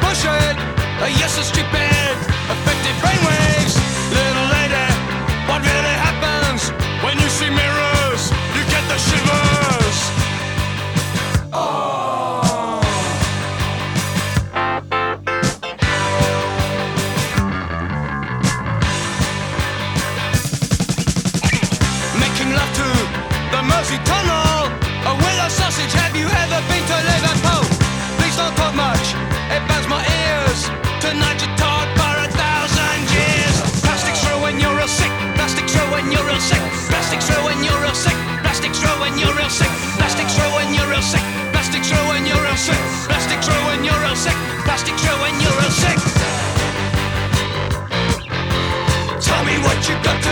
bullshit. Yes, it's stupid.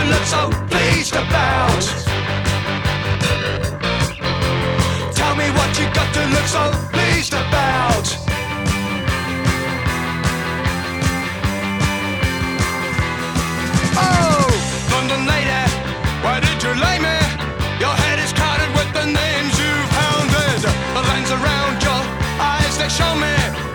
look so pleased about? Tell me what you got to look so pleased about. Oh, London lady, why did you lay me? Your head is crowded with the names you've hounded. The lines around your eyes, they show me.